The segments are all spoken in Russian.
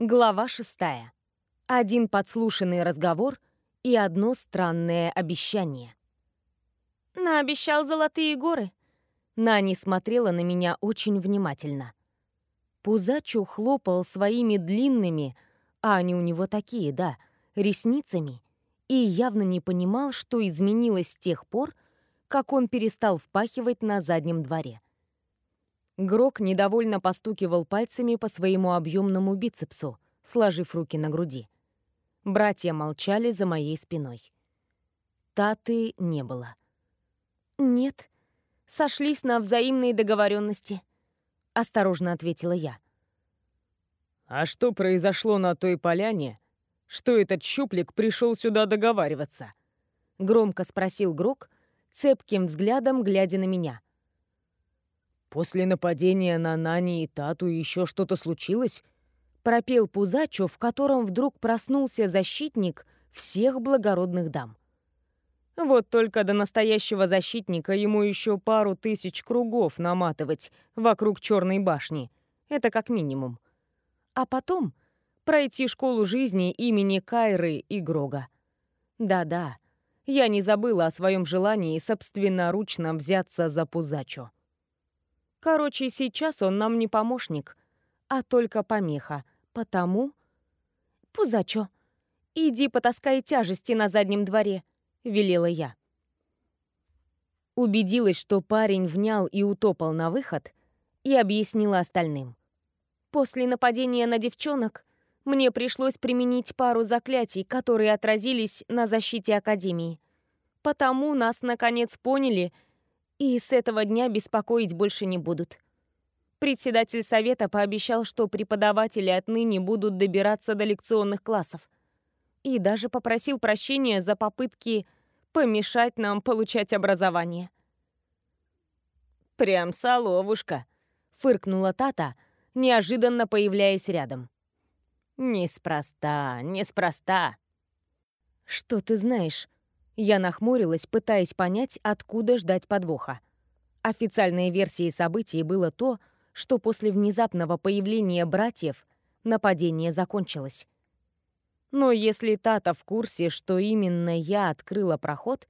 Глава шестая. Один подслушанный разговор и одно странное обещание. Наобещал золотые горы. Нани смотрела на меня очень внимательно. Пузачу хлопал своими длинными, а они у него такие, да, ресницами, и явно не понимал, что изменилось с тех пор, как он перестал впахивать на заднем дворе. Грок недовольно постукивал пальцами по своему объемному бицепсу, сложив руки на груди. Братья молчали за моей спиной. Таты не было. «Нет, сошлись на взаимные договоренности», — осторожно ответила я. «А что произошло на той поляне, что этот щуплик пришел сюда договариваться?» — громко спросил Грок, цепким взглядом глядя на меня. «После нападения на Нани и Тату еще что-то случилось?» Пропел Пузачо, в котором вдруг проснулся защитник всех благородных дам. Вот только до настоящего защитника ему еще пару тысяч кругов наматывать вокруг Черной башни. Это как минимум. А потом пройти школу жизни имени Кайры и Грога. Да-да, я не забыла о своем желании собственноручно взяться за Пузачо. Короче, сейчас он нам не помощник, а только помеха, потому... «Пузачо, иди потаскай тяжести на заднем дворе», — велела я. Убедилась, что парень внял и утопал на выход, и объяснила остальным. После нападения на девчонок мне пришлось применить пару заклятий, которые отразились на защите Академии. Потому нас, наконец, поняли — и с этого дня беспокоить больше не будут. Председатель совета пообещал, что преподаватели отныне будут добираться до лекционных классов. И даже попросил прощения за попытки помешать нам получать образование. «Прям соловушка», — фыркнула Тата, неожиданно появляясь рядом. «Неспроста, неспроста». «Что ты знаешь?» Я нахмурилась, пытаясь понять, откуда ждать подвоха. Официальной версией событий было то, что после внезапного появления братьев нападение закончилось. Но если Тата в курсе, что именно я открыла проход...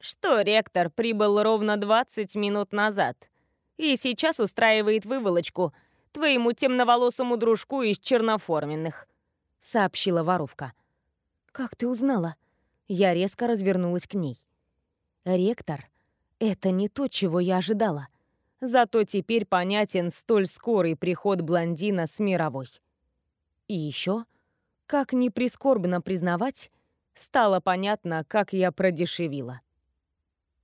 Что ректор прибыл ровно 20 минут назад и сейчас устраивает выволочку твоему темноволосому дружку из черноформенных, сообщила воровка. Как ты узнала? Я резко развернулась к ней. Ректор — это не то, чего я ожидала. Зато теперь понятен столь скорый приход блондина с мировой. И еще, как не прискорбно признавать, стало понятно, как я продешевила.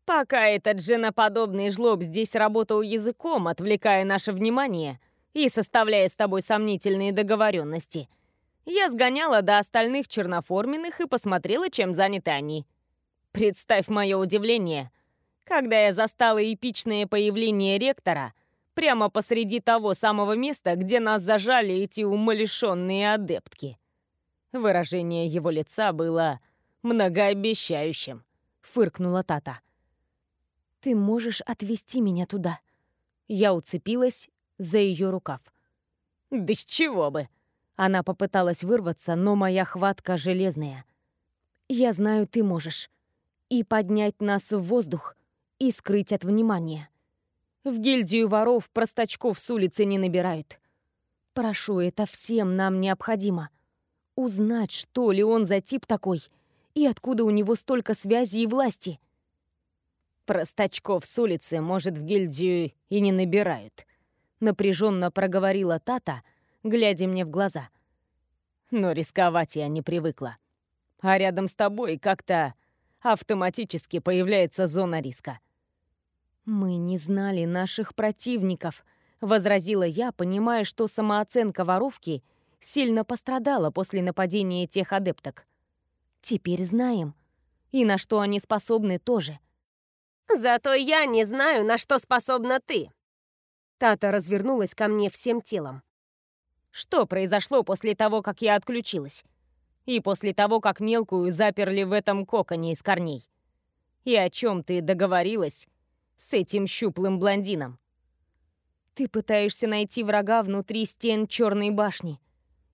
Пока этот женоподобный жлоб здесь работал языком, отвлекая наше внимание и составляя с тобой сомнительные договоренности — я сгоняла до остальных черноформенных и посмотрела, чем заняты они. Представь мое удивление, когда я застала эпичное появление ректора прямо посреди того самого места, где нас зажали эти умалишенные адептки. Выражение его лица было многообещающим, фыркнула Тата. «Ты можешь отвезти меня туда?» Я уцепилась за ее рукав. «Да с чего бы?» Она попыталась вырваться, но моя хватка железная. «Я знаю, ты можешь. И поднять нас в воздух, и скрыть от внимания. В гильдию воров простачков с улицы не набирают. Прошу, это всем нам необходимо. Узнать, что ли он за тип такой, и откуда у него столько связи и власти». «Простачков с улицы, может, в гильдию и не набирают», — напряженно проговорила Тата, — глядя мне в глаза. Но рисковать я не привыкла. А рядом с тобой как-то автоматически появляется зона риска. «Мы не знали наших противников», — возразила я, понимая, что самооценка воровки сильно пострадала после нападения тех адепток. «Теперь знаем. И на что они способны тоже». «Зато я не знаю, на что способна ты». Тата развернулась ко мне всем телом. Что произошло после того, как я отключилась? И после того, как мелкую заперли в этом коконе из корней? И о чем ты договорилась с этим щуплым блондином? Ты пытаешься найти врага внутри стен Черной башни.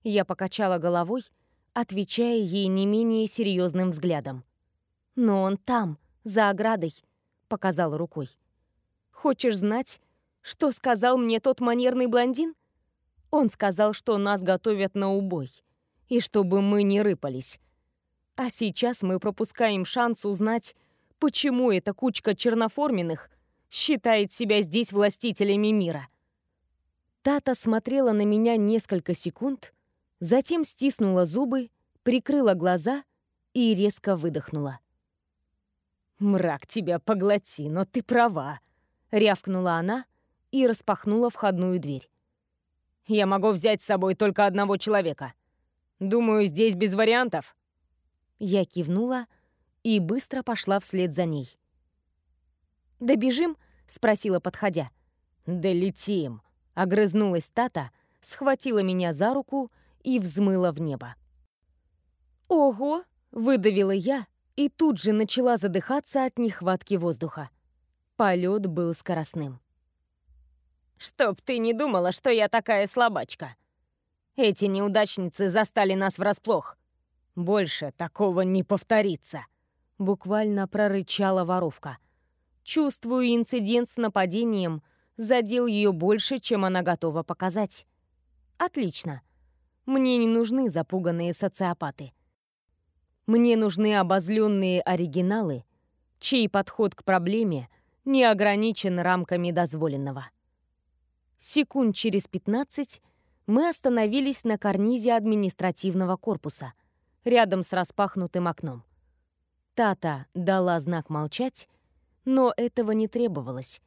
Я покачала головой, отвечая ей не менее серьезным взглядом. Но он там, за оградой, показал рукой. Хочешь знать, что сказал мне тот манерный блондин? Он сказал, что нас готовят на убой, и чтобы мы не рыпались. А сейчас мы пропускаем шанс узнать, почему эта кучка черноформенных считает себя здесь властителями мира. Тата смотрела на меня несколько секунд, затем стиснула зубы, прикрыла глаза и резко выдохнула. «Мрак тебя поглоти, но ты права», — рявкнула она и распахнула входную дверь. «Я могу взять с собой только одного человека. Думаю, здесь без вариантов». Я кивнула и быстро пошла вслед за ней. «Добежим?» — спросила, подходя. «Долетим», Огрызнулась Тата, схватила меня за руку и взмыла в небо. «Ого!» — выдавила я и тут же начала задыхаться от нехватки воздуха. Полет был скоростным. «Чтоб ты не думала, что я такая слабачка. Эти неудачницы застали нас врасплох. Больше такого не повторится», — буквально прорычала воровка. Чувствую инцидент с нападением — задел ее больше, чем она готова показать. Отлично. Мне не нужны запуганные социопаты. Мне нужны обозленные оригиналы, чей подход к проблеме не ограничен рамками дозволенного. Секунд через 15 мы остановились на карнизе административного корпуса, рядом с распахнутым окном. Тата дала знак молчать, но этого не требовалось.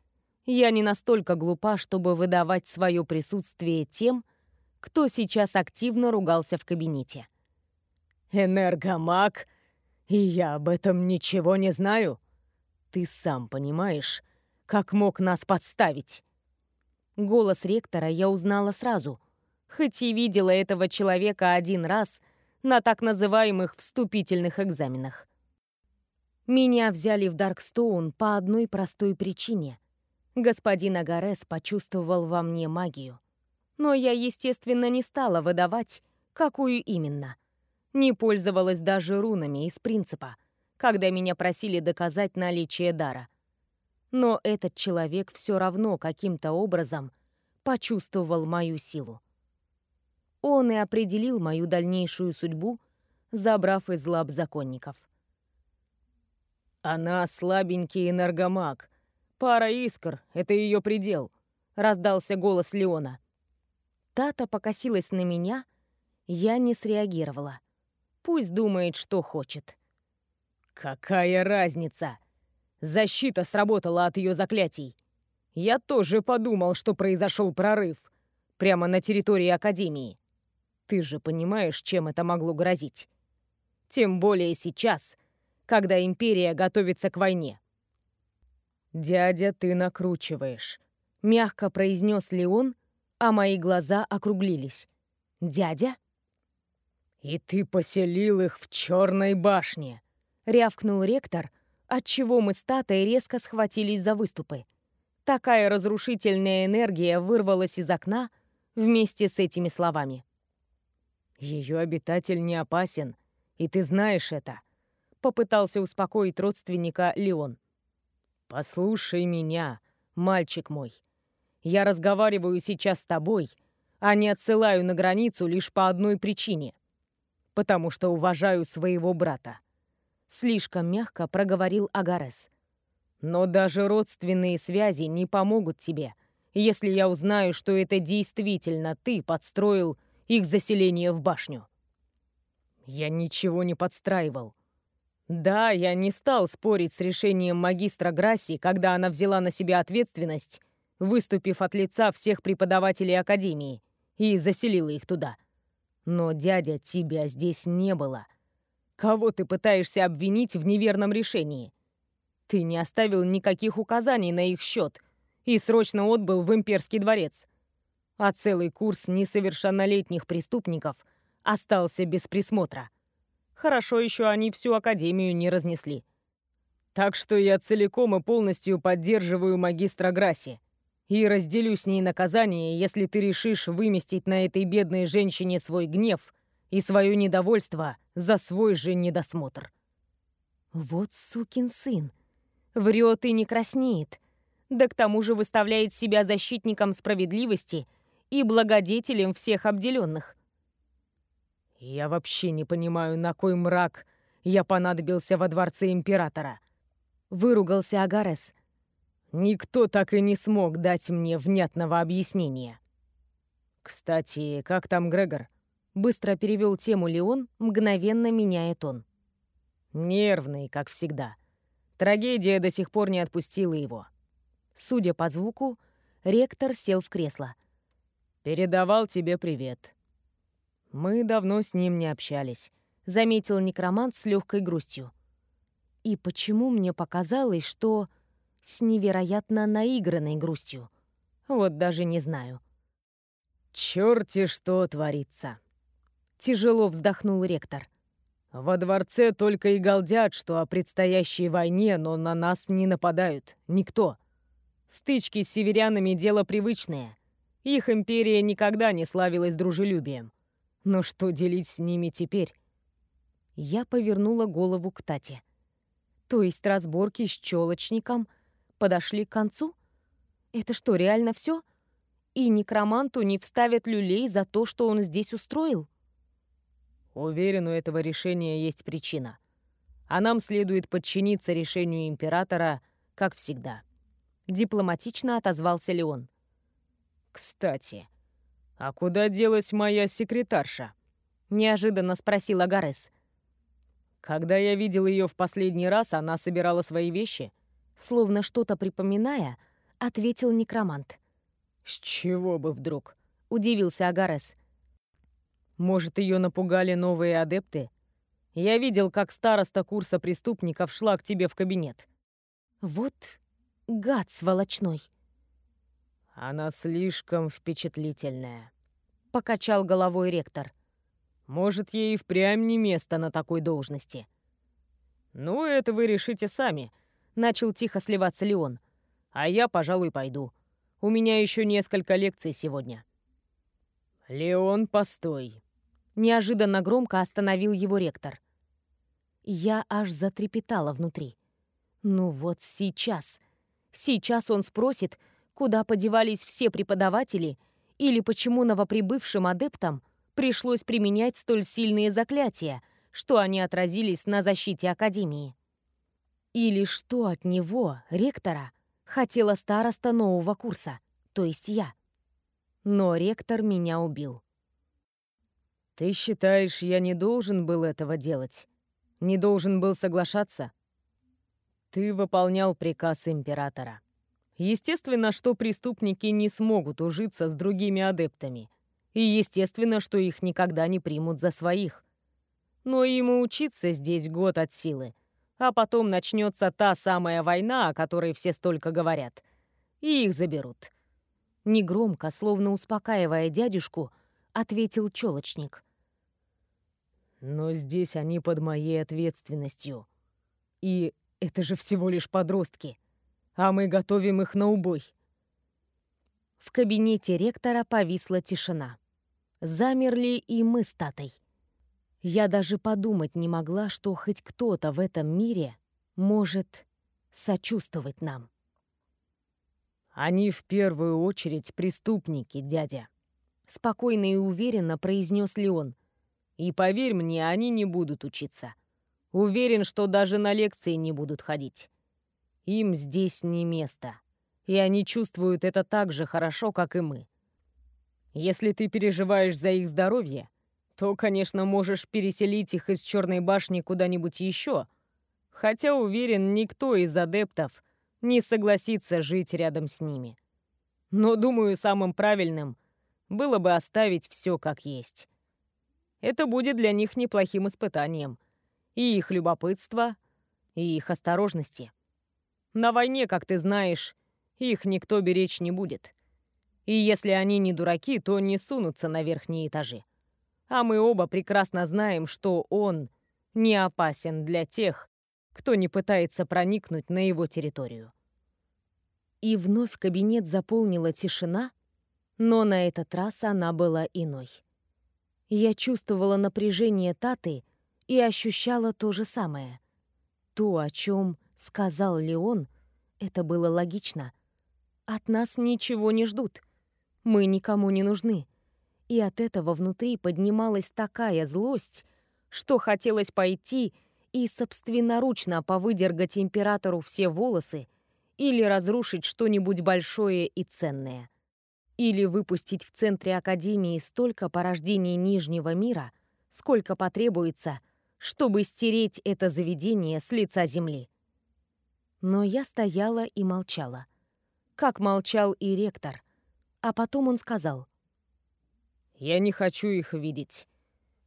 Я не настолько глупа, чтобы выдавать свое присутствие тем, кто сейчас активно ругался в кабинете. «Энергомаг? И я об этом ничего не знаю? Ты сам понимаешь, как мог нас подставить?» Голос ректора я узнала сразу, хоть и видела этого человека один раз на так называемых вступительных экзаменах. Меня взяли в Даркстоун по одной простой причине — Господин Агарес почувствовал во мне магию. Но я, естественно, не стала выдавать, какую именно. Не пользовалась даже рунами из принципа, когда меня просили доказать наличие дара. Но этот человек все равно каким-то образом почувствовал мою силу. Он и определил мою дальнейшую судьбу, забрав из лап законников. «Она слабенький энергомаг», Пара искр — это ее предел», — раздался голос Леона. Тата покосилась на меня, я не среагировала. Пусть думает, что хочет. «Какая разница? Защита сработала от ее заклятий. Я тоже подумал, что произошел прорыв. Прямо на территории Академии. Ты же понимаешь, чем это могло грозить. Тем более сейчас, когда Империя готовится к войне. «Дядя, ты накручиваешь», — мягко произнес Леон, а мои глаза округлились. «Дядя?» «И ты поселил их в черной башне», — рявкнул ректор, отчего мы с Татой резко схватились за выступы. Такая разрушительная энергия вырвалась из окна вместе с этими словами. «Ее обитатель не опасен, и ты знаешь это», — попытался успокоить родственника Леон. «Послушай меня, мальчик мой. Я разговариваю сейчас с тобой, а не отсылаю на границу лишь по одной причине. Потому что уважаю своего брата». Слишком мягко проговорил Агарес. «Но даже родственные связи не помогут тебе, если я узнаю, что это действительно ты подстроил их заселение в башню». «Я ничего не подстраивал», да, я не стал спорить с решением магистра Грасси, когда она взяла на себя ответственность, выступив от лица всех преподавателей Академии, и заселила их туда. Но, дядя, тебя здесь не было. Кого ты пытаешься обвинить в неверном решении? Ты не оставил никаких указаний на их счет и срочно отбыл в имперский дворец. А целый курс несовершеннолетних преступников остался без присмотра. Хорошо еще они всю Академию не разнесли. Так что я целиком и полностью поддерживаю магистра Грасси. и разделю с ней наказание, если ты решишь выместить на этой бедной женщине свой гнев и свое недовольство за свой же недосмотр. Вот сукин сын. Врет и не краснеет. Да к тому же выставляет себя защитником справедливости и благодетелем всех обделенных. Я вообще не понимаю, на кой мрак я понадобился во дворце императора. Выругался Агарес. Никто так и не смог дать мне внятного объяснения. Кстати, как там Грегор? Быстро перевел тему Леон, мгновенно меняя тон. Нервный, как всегда. Трагедия до сих пор не отпустила его. Судя по звуку, ректор сел в кресло. «Передавал тебе привет. Мы давно с ним не общались», — заметил некромант с легкой грустью. И почему мне показалось, что с невероятно наигранной грустью? Вот даже не знаю. «Чёрти что творится!» Тяжело вздохнул ректор. «Во дворце только и галдят, что о предстоящей войне, но на нас не нападают. Никто. Стычки с северянами — дело привычное. Их империя никогда не славилась дружелюбием. Но что делить с ними теперь?» Я повернула голову к Тате. То есть разборки с челочником подошли к концу? Это что, реально все? И некроманту не вставят люлей за то, что он здесь устроил? Уверен, у этого решения есть причина. А нам следует подчиниться решению императора, как всегда. Дипломатично отозвался Леон. Кстати, а куда делась моя секретарша? Неожиданно спросил Агарес. Когда я видел ее в последний раз, она собирала свои вещи. Словно что-то припоминая, ответил некромант. «С чего бы вдруг?» — удивился Агарес. Может, ее напугали новые адепты? Я видел, как староста курса преступников шла к тебе в кабинет. Вот гад сволочной. Она слишком впечатлительная. Покачал головой ректор. Может, ей впрямь не место на такой должности. Ну, это вы решите сами. Начал тихо сливаться Леон. А я, пожалуй, пойду. У меня еще несколько лекций сегодня. Леон, постой. Неожиданно громко остановил его ректор. Я аж затрепетала внутри. Ну вот сейчас. Сейчас он спросит, куда подевались все преподаватели или почему новоприбывшим адептам пришлось применять столь сильные заклятия, что они отразились на защите Академии. Или что от него, ректора, хотела староста нового курса, то есть я. Но ректор меня убил. «Ты считаешь, я не должен был этого делать? Не должен был соглашаться?» «Ты выполнял приказ императора. Естественно, что преступники не смогут ужиться с другими адептами. И естественно, что их никогда не примут за своих. Но ему учиться здесь год от силы. А потом начнется та самая война, о которой все столько говорят. И их заберут». Негромко, словно успокаивая дядюшку, ответил челочник. Но здесь они под моей ответственностью. И это же всего лишь подростки. А мы готовим их на убой. В кабинете ректора повисла тишина. Замерли и мы с Татой. Я даже подумать не могла, что хоть кто-то в этом мире может сочувствовать нам. «Они в первую очередь преступники, дядя», — спокойно и уверенно произнес Леон — и поверь мне, они не будут учиться. Уверен, что даже на лекции не будут ходить. Им здесь не место. И они чувствуют это так же хорошо, как и мы. Если ты переживаешь за их здоровье, то, конечно, можешь переселить их из Черной башни куда-нибудь еще. Хотя, уверен, никто из адептов не согласится жить рядом с ними. Но, думаю, самым правильным было бы оставить все как есть. Это будет для них неплохим испытанием. И их любопытство, и их осторожности. На войне, как ты знаешь, их никто беречь не будет. И если они не дураки, то не сунутся на верхние этажи. А мы оба прекрасно знаем, что он не опасен для тех, кто не пытается проникнуть на его территорию. И вновь кабинет заполнила тишина, но на этот раз она была иной. Я чувствовала напряжение Таты и ощущала то же самое. То, о чем сказал Леон, это было логично. От нас ничего не ждут. Мы никому не нужны. И от этого внутри поднималась такая злость, что хотелось пойти и собственноручно повыдергать императору все волосы или разрушить что-нибудь большое и ценное. Или выпустить в центре Академии столько порождений Нижнего мира, сколько потребуется, чтобы стереть это заведение с лица земли. Но я стояла и молчала. Как молчал и ректор. А потом он сказал. «Я не хочу их видеть.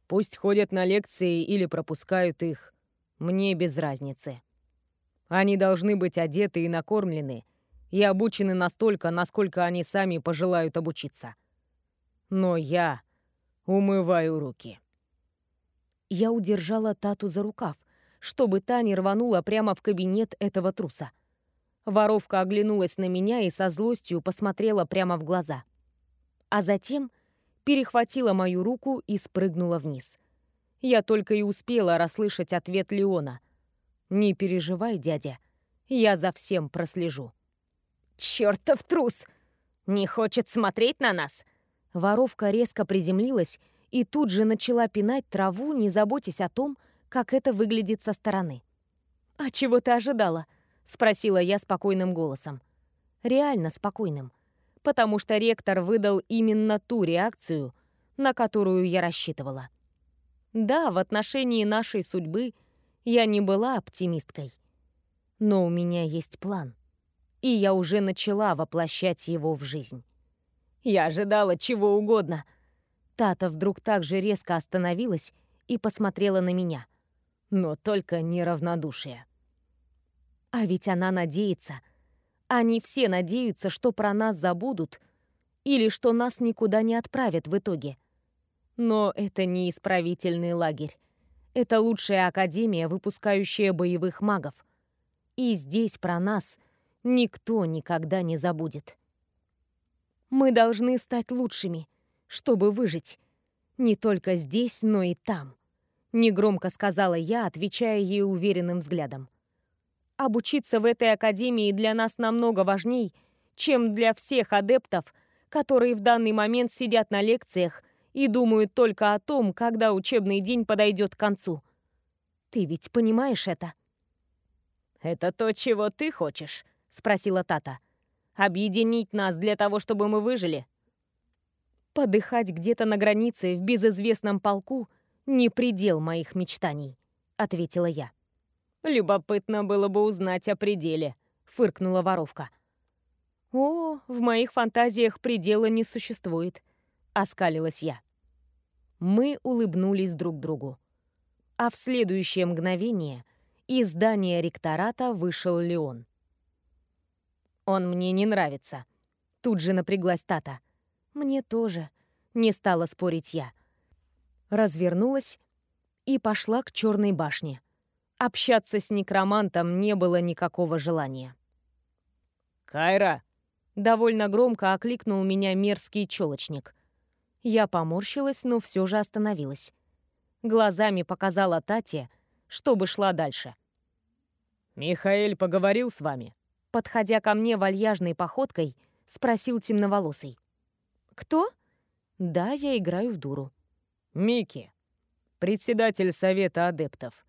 Пусть ходят на лекции или пропускают их. Мне без разницы. Они должны быть одеты и накормлены, и обучены настолько, насколько они сами пожелают обучиться. Но я умываю руки». Я удержала Тату за рукав, чтобы та не рванула прямо в кабинет этого труса. Воровка оглянулась на меня и со злостью посмотрела прямо в глаза. А затем перехватила мою руку и спрыгнула вниз. Я только и успела расслышать ответ Леона. «Не переживай, дядя, я за всем прослежу». «Чёртов трус! Не хочет смотреть на нас?» Воровка резко приземлилась и тут же начала пинать траву, не заботясь о том, как это выглядит со стороны. «А чего ты ожидала?» — спросила я спокойным голосом. Реально спокойным. Потому что ректор выдал именно ту реакцию, на которую я рассчитывала. Да, в отношении нашей судьбы я не была оптимисткой. Но у меня есть план. И я уже начала воплощать его в жизнь. Я ожидала чего угодно. Тата вдруг так же резко остановилась и посмотрела на меня но только неравнодушие. А ведь она надеется. Они все надеются, что про нас забудут или что нас никуда не отправят в итоге. Но это не исправительный лагерь. Это лучшая академия, выпускающая боевых магов. И здесь про нас никто никогда не забудет. Мы должны стать лучшими, чтобы выжить. Не только здесь, но и там. Негромко сказала я, отвечая ей уверенным взглядом. Обучиться в этой академии для нас намного важней, чем для всех адептов, которые в данный момент сидят на лекциях и думают только о том, когда учебный день подойдет к концу. Ты ведь понимаешь это? «Это то, чего ты хочешь?» — спросила Тата. «Объединить нас для того, чтобы мы выжили?» Подыхать где-то на границе в безызвестном полку — «Не предел моих мечтаний», — ответила я. «Любопытно было бы узнать о пределе», — фыркнула воровка. «О, в моих фантазиях предела не существует», — оскалилась я. Мы улыбнулись друг другу. А в следующее мгновение из здания ректората вышел Леон. «Он мне не нравится», — тут же напряглась Тата. «Мне тоже», — не стала спорить я развернулась и пошла к черной башне. Общаться с некромантом не было никакого желания. «Кайра!» — довольно громко окликнул меня мерзкий челочник. Я поморщилась, но все же остановилась. Глазами показала Тате, чтобы шла дальше. «Михаэль поговорил с вами?» Подходя ко мне вальяжной походкой, спросил темноволосый. «Кто?» «Да, я играю в дуру». Микки, председатель совета адептов.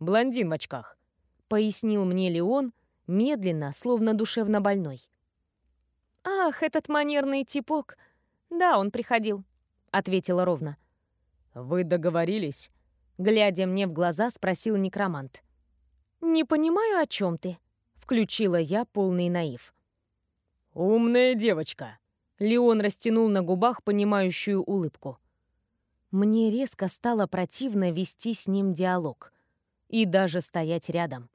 Блондин в очках. Пояснил мне Леон, медленно, словно душевно больной. «Ах, этот манерный типок. Да, он приходил», — ответила ровно. «Вы договорились?» Глядя мне в глаза, спросил некромант. «Не понимаю, о чем ты», — включила я полный наив. «Умная девочка», — Леон растянул на губах понимающую улыбку. Мне резко стало противно вести с ним диалог и даже стоять рядом.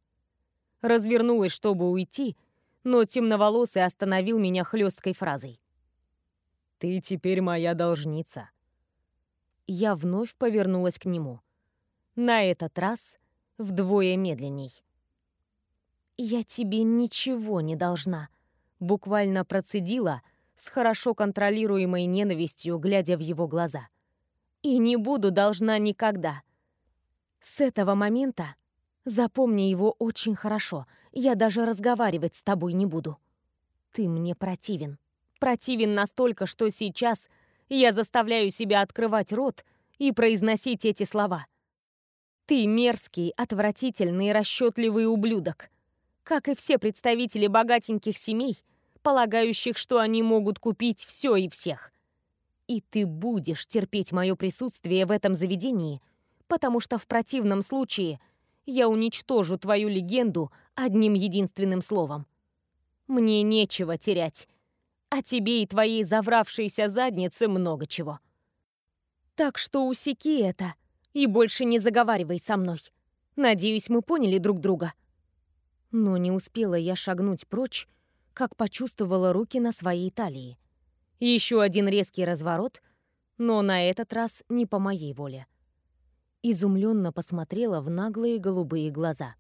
Развернулась, чтобы уйти, но темноволосый остановил меня хлесткой фразой. «Ты теперь моя должница». Я вновь повернулась к нему. На этот раз вдвое медленней. «Я тебе ничего не должна», Буквально процедила с хорошо контролируемой ненавистью, глядя в его глаза. И не буду должна никогда. С этого момента запомни его очень хорошо. Я даже разговаривать с тобой не буду. Ты мне противен. Противен настолько, что сейчас я заставляю себя открывать рот и произносить эти слова. Ты мерзкий, отвратительный, расчетливый ублюдок. Как и все представители богатеньких семей, полагающих, что они могут купить все и всех. И ты будешь терпеть мое присутствие в этом заведении, потому что в противном случае я уничтожу твою легенду одним единственным словом. Мне нечего терять, а тебе и твоей завравшейся заднице много чего. Так что усеки это и больше не заговаривай со мной. Надеюсь, мы поняли друг друга». Но не успела я шагнуть прочь, как почувствовала руки на своей талии. Еще один резкий разворот, но на этот раз не по моей воле. Изумленно посмотрела в наглые голубые глаза.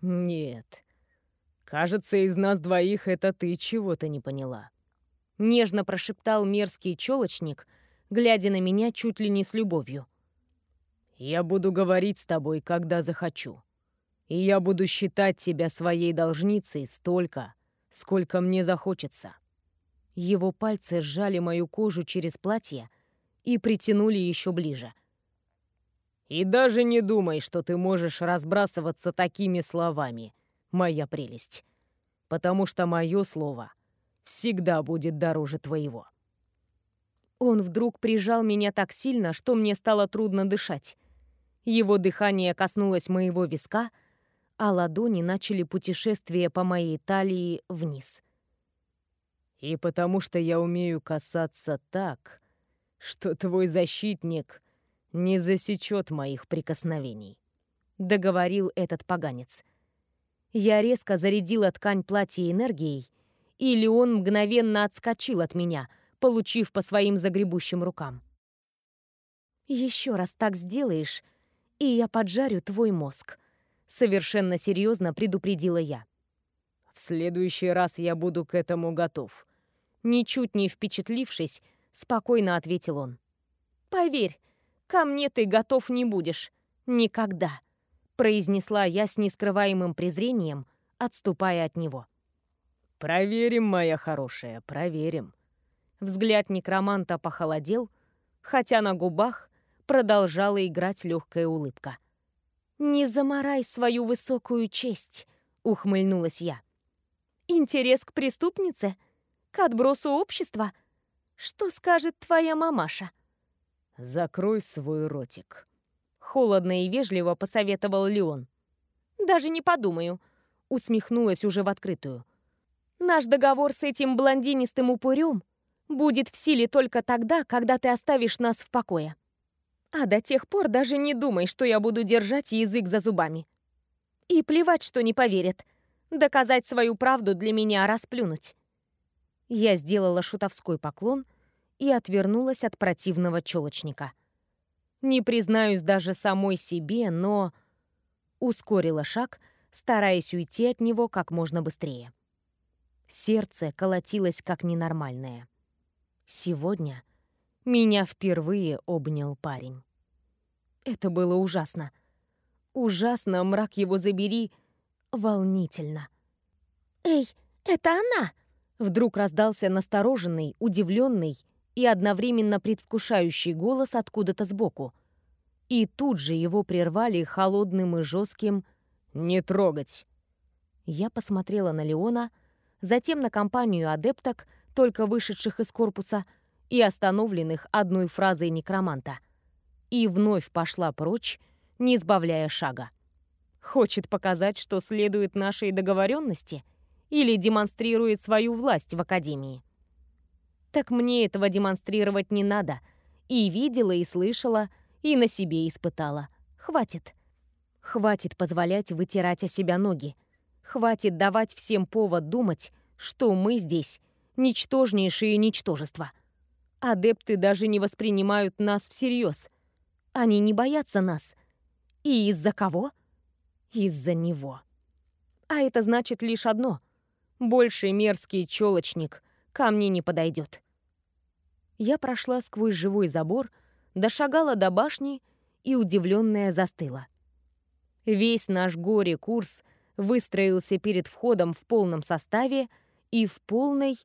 «Нет. Кажется, из нас двоих это ты чего-то не поняла». Нежно прошептал мерзкий челочник, глядя на меня чуть ли не с любовью. Я буду говорить с тобой, когда захочу. И я буду считать тебя своей должницей столько, сколько мне захочется». Его пальцы сжали мою кожу через платье и притянули еще ближе. «И даже не думай, что ты можешь разбрасываться такими словами, моя прелесть, потому что мое слово всегда будет дороже твоего». Он вдруг прижал меня так сильно, что мне стало трудно дышать. Его дыхание коснулось моего виска, а ладони начали путешествие по моей талии вниз. «И потому что я умею касаться так, что твой защитник не засечет моих прикосновений», — договорил этот поганец. Я резко зарядила ткань платья энергией, и Леон мгновенно отскочил от меня, получив по своим загребущим рукам. «Еще раз так сделаешь, и я поджарю твой мозг», — совершенно серьезно предупредила я. «В следующий раз я буду к этому готов», — ничуть не впечатлившись, спокойно ответил он. «Поверь, ко мне ты готов не будешь. Никогда», — произнесла я с нескрываемым презрением, отступая от него. «Проверим, моя хорошая, проверим». Взгляд некроманта похолодел, хотя на губах продолжала играть легкая улыбка. «Не заморай свою высокую честь», — ухмыльнулась я. «Интерес к преступнице? К отбросу общества? Что скажет твоя мамаша?» «Закрой свой ротик», — холодно и вежливо посоветовал Леон. «Даже не подумаю», — усмехнулась уже в открытую. «Наш договор с этим блондинистым упырем будет в силе только тогда, когда ты оставишь нас в покое. А до тех пор даже не думай, что я буду держать язык за зубами. И плевать, что не поверят. Доказать свою правду для меня расплюнуть. Я сделала шутовской поклон и отвернулась от противного челочника. Не признаюсь даже самой себе, но... Ускорила шаг, стараясь уйти от него как можно быстрее. Сердце колотилось как ненормальное. Сегодня меня впервые обнял парень. Это было ужасно. Ужасно, мрак его забери, волнительно. «Эй, это она!» Вдруг раздался настороженный, удивленный и одновременно предвкушающий голос откуда-то сбоку. И тут же его прервали холодным и жестким «Не трогать!». Я посмотрела на Леона, затем на компанию адепток, только вышедших из корпуса, и остановленных одной фразой некроманта. И вновь пошла прочь, не сбавляя шага. Хочет показать, что следует нашей договоренности? Или демонстрирует свою власть в Академии? Так мне этого демонстрировать не надо. И видела, и слышала, и на себе испытала. Хватит. Хватит позволять вытирать о себя ноги. Хватит давать всем повод думать, что мы здесь ничтожнейшие ничтожества. Адепты даже не воспринимают нас всерьез. Они не боятся нас. И из-за кого? Из-за него. А это значит лишь одно. Больше мерзкий челочник ко мне не подойдет. Я прошла сквозь живой забор, дошагала до башни и удивленная застыла. Весь наш горе-курс выстроился перед входом в полном составе и в полной...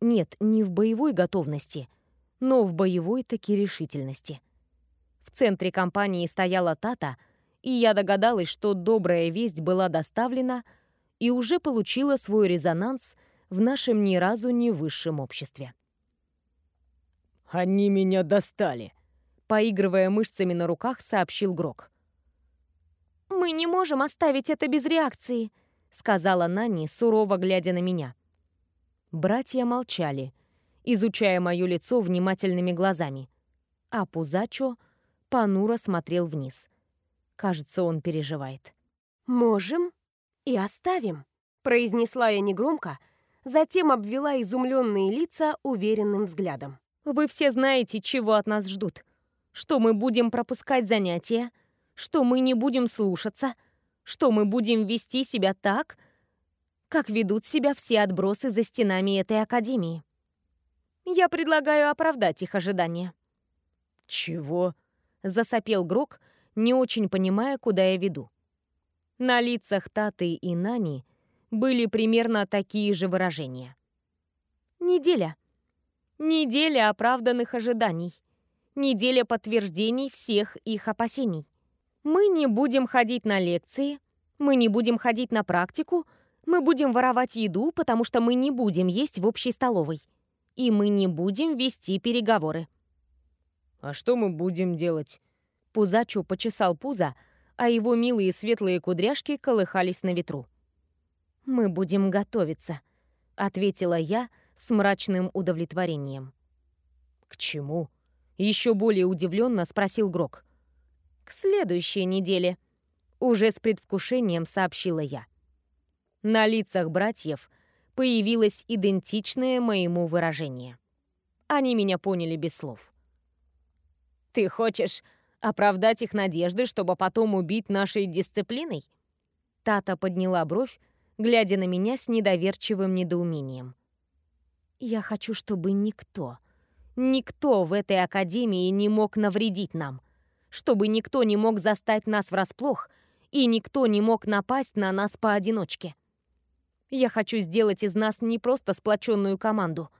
Нет, не в боевой готовности, но в боевой таки решительности. В центре компании стояла Тата, и я догадалась, что добрая весть была доставлена и уже получила свой резонанс в нашем ни разу не высшем обществе. «Они меня достали», — поигрывая мышцами на руках, сообщил Грок. «Мы не можем оставить это без реакции», — сказала Нани, сурово глядя на меня. Братья молчали, изучая мое лицо внимательными глазами, а Пузачо понуро смотрел вниз. Кажется, он переживает. «Можем и оставим», — произнесла я негромко, затем обвела изумленные лица уверенным взглядом. «Вы все знаете, чего от нас ждут. Что мы будем пропускать занятия, что мы не будем слушаться, что мы будем вести себя так, как ведут себя все отбросы за стенами этой академии. Я предлагаю оправдать их ожидания». «Чего?» — засопел Грок, не очень понимая, куда я веду. На лицах Таты и Нани были примерно такие же выражения. Неделя. Неделя оправданных ожиданий. Неделя подтверждений всех их опасений. Мы не будем ходить на лекции, мы не будем ходить на практику, мы будем воровать еду, потому что мы не будем есть в общей столовой. И мы не будем вести переговоры. «А что мы будем делать?» Пузачу почесал пузо, а его милые светлые кудряшки колыхались на ветру. «Мы будем готовиться», — ответила я с мрачным удовлетворением. «К чему?» — еще более удивленно спросил Грок. «К следующей неделе», — уже с предвкушением сообщила я. На лицах братьев появилось идентичное моему выражение. Они меня поняли без слов. «Ты хочешь оправдать их надежды, чтобы потом убить нашей дисциплиной?» Тата подняла бровь, глядя на меня с недоверчивым недоумением. «Я хочу, чтобы никто, никто в этой академии не мог навредить нам чтобы никто не мог застать нас врасплох и никто не мог напасть на нас поодиночке. Я хочу сделать из нас не просто сплоченную команду.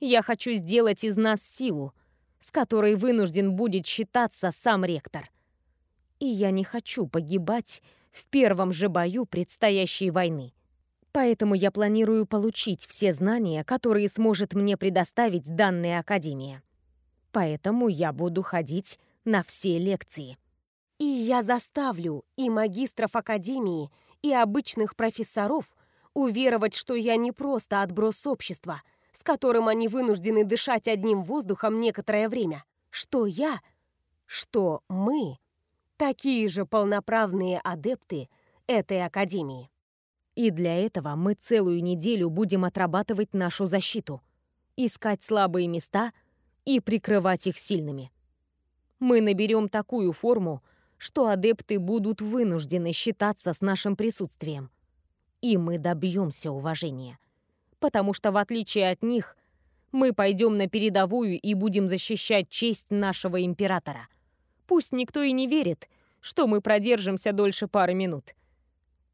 Я хочу сделать из нас силу, с которой вынужден будет считаться сам ректор. И я не хочу погибать в первом же бою предстоящей войны. Поэтому я планирую получить все знания, которые сможет мне предоставить данная академия. Поэтому я буду ходить на все лекции. И я заставлю и магистров академии, и обычных профессоров уверовать, что я не просто отброс общества, с которым они вынуждены дышать одним воздухом некоторое время. Что я, что мы такие же полноправные адепты этой академии. И для этого мы целую неделю будем отрабатывать нашу защиту, искать слабые места и прикрывать их сильными мы наберем такую форму, что адепты будут вынуждены считаться с нашим присутствием. И мы добьемся уважения. Потому что, в отличие от них, мы пойдем на передовую и будем защищать честь нашего императора. Пусть никто и не верит, что мы продержимся дольше пары минут.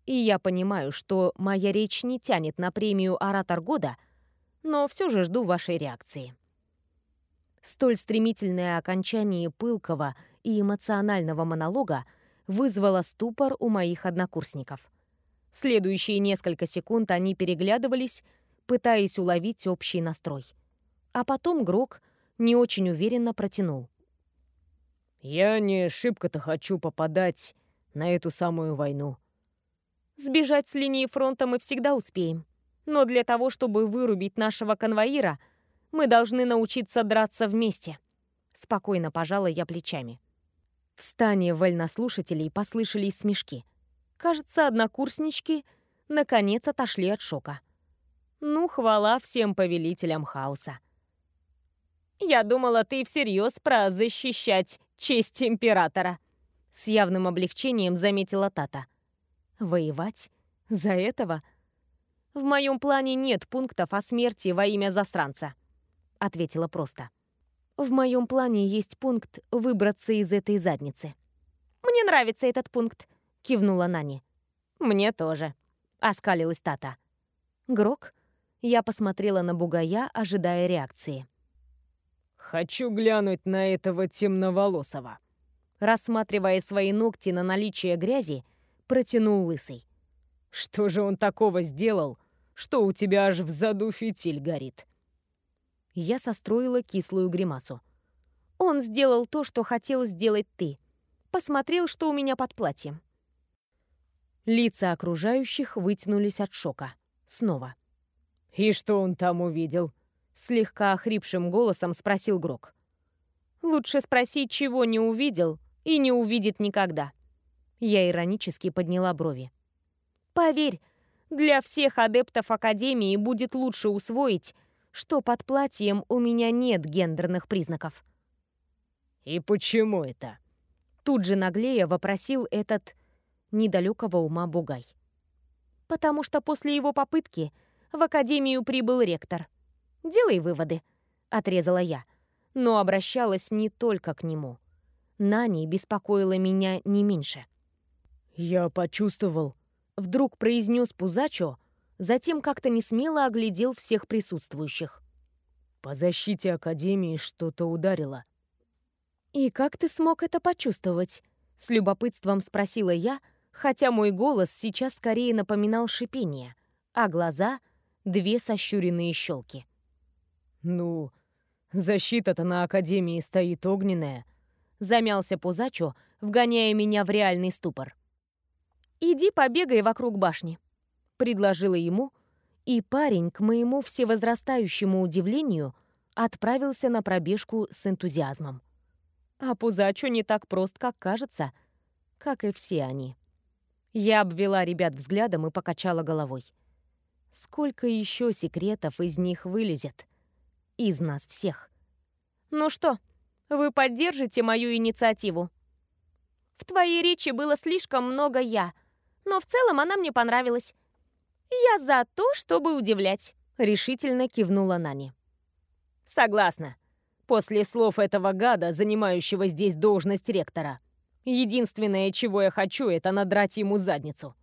И я понимаю, что моя речь не тянет на премию «Оратор года», но все же жду вашей реакции. Столь стремительное окончание пылкого и эмоционального монолога вызвало ступор у моих однокурсников. Следующие несколько секунд они переглядывались, пытаясь уловить общий настрой. А потом Грок не очень уверенно протянул. «Я не шибко-то хочу попадать на эту самую войну». «Сбежать с линии фронта мы всегда успеем. Но для того, чтобы вырубить нашего конвоира, мы должны научиться драться вместе. Спокойно пожала я плечами. В стане вольнослушателей послышались смешки. Кажется, однокурснички наконец отошли от шока. Ну, хвала всем повелителям хаоса. «Я думала, ты всерьез про защищать честь императора», с явным облегчением заметила Тата. «Воевать? За этого?» «В моем плане нет пунктов о смерти во имя застранца», — ответила просто. «В моем плане есть пункт выбраться из этой задницы». «Мне нравится этот пункт», — кивнула Нани. «Мне тоже», — оскалилась Тата. «Грок?» Я посмотрела на бугая, ожидая реакции. «Хочу глянуть на этого темноволосого». Рассматривая свои ногти на наличие грязи, протянул лысый. «Что же он такого сделал, что у тебя аж в заду фитиль горит?» Я состроила кислую гримасу. «Он сделал то, что хотел сделать ты. Посмотрел, что у меня под платьем». Лица окружающих вытянулись от шока. Снова. «И что он там увидел?» Слегка охрипшим голосом спросил Грок. «Лучше спроси, чего не увидел и не увидит никогда». Я иронически подняла брови. «Поверь, для всех адептов Академии будет лучше усвоить, что под платьем у меня нет гендерных признаков». «И почему это?» Тут же наглея вопросил этот недалекого ума Бугай. «Потому что после его попытки в Академию прибыл ректор. Делай выводы», — отрезала я, но обращалась не только к нему. Нани беспокоила меня не меньше. «Я почувствовал», — вдруг произнес Пузачо, затем как-то несмело оглядел всех присутствующих. «По защите Академии что-то ударило». «И как ты смог это почувствовать?» — с любопытством спросила я, хотя мой голос сейчас скорее напоминал шипение, а глаза — две сощуренные щелки. «Ну, защита-то на Академии стоит огненная», — замялся Пузачо, вгоняя меня в реальный ступор. «Иди побегай вокруг башни», — предложила ему, и парень, к моему всевозрастающему удивлению, отправился на пробежку с энтузиазмом. А Пузачо не так прост, как кажется, как и все они. Я обвела ребят взглядом и покачала головой. Сколько еще секретов из них вылезет? Из нас всех. «Ну что, вы поддержите мою инициативу?» «В твоей речи было слишком много «я», но в целом она мне понравилась. Я за то, чтобы удивлять», — решительно кивнула Нани. «Согласна. После слов этого гада, занимающего здесь должность ректора, Единственное, чего я хочу, это надрать ему задницу.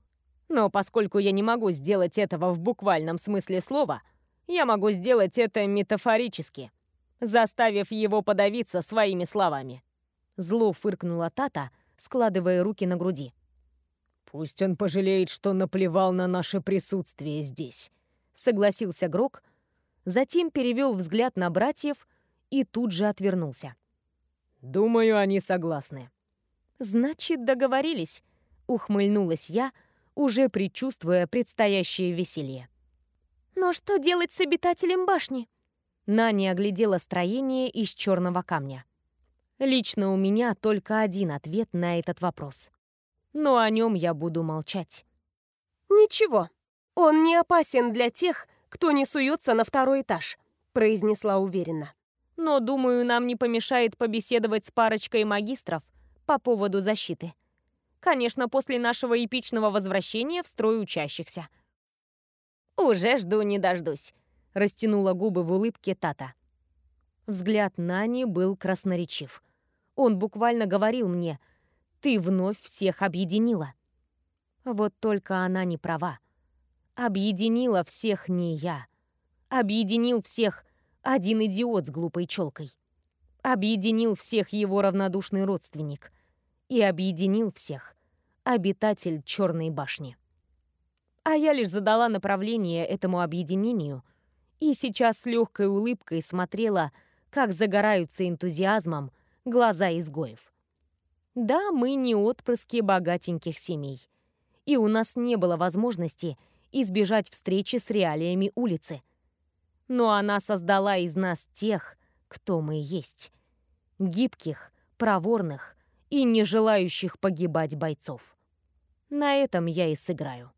Но поскольку я не могу сделать этого в буквальном смысле слова, я могу сделать это метафорически, заставив его подавиться своими словами. Зло фыркнула Тата, складывая руки на груди. «Пусть он пожалеет, что наплевал на наше присутствие здесь», — согласился Грок, затем перевел взгляд на братьев и тут же отвернулся. «Думаю, они согласны». «Значит, договорились», — ухмыльнулась я, уже предчувствуя предстоящее веселье. «Но что делать с обитателем башни?» Нани оглядела строение из черного камня. Лично у меня только один ответ на этот вопрос. Но о нем я буду молчать. «Ничего, он не опасен для тех, кто не суется на второй этаж», произнесла уверенно. «Но, думаю, нам не помешает побеседовать с парочкой магистров, по поводу защиты. Конечно, после нашего эпичного возвращения в строй учащихся. «Уже жду не дождусь», — растянула губы в улыбке Тата. Взгляд Нани был красноречив. Он буквально говорил мне, «Ты вновь всех объединила». Вот только она не права. Объединила всех не я. Объединил всех один идиот с глупой челкой. Объединил всех его равнодушный родственник и объединил всех обитатель Черной башни. А я лишь задала направление этому объединению и сейчас с легкой улыбкой смотрела, как загораются энтузиазмом глаза изгоев. Да, мы не отпрыски богатеньких семей, и у нас не было возможности избежать встречи с реалиями улицы. Но она создала из нас тех, кто мы есть. Гибких, проворных, и не желающих погибать бойцов. На этом я и сыграю.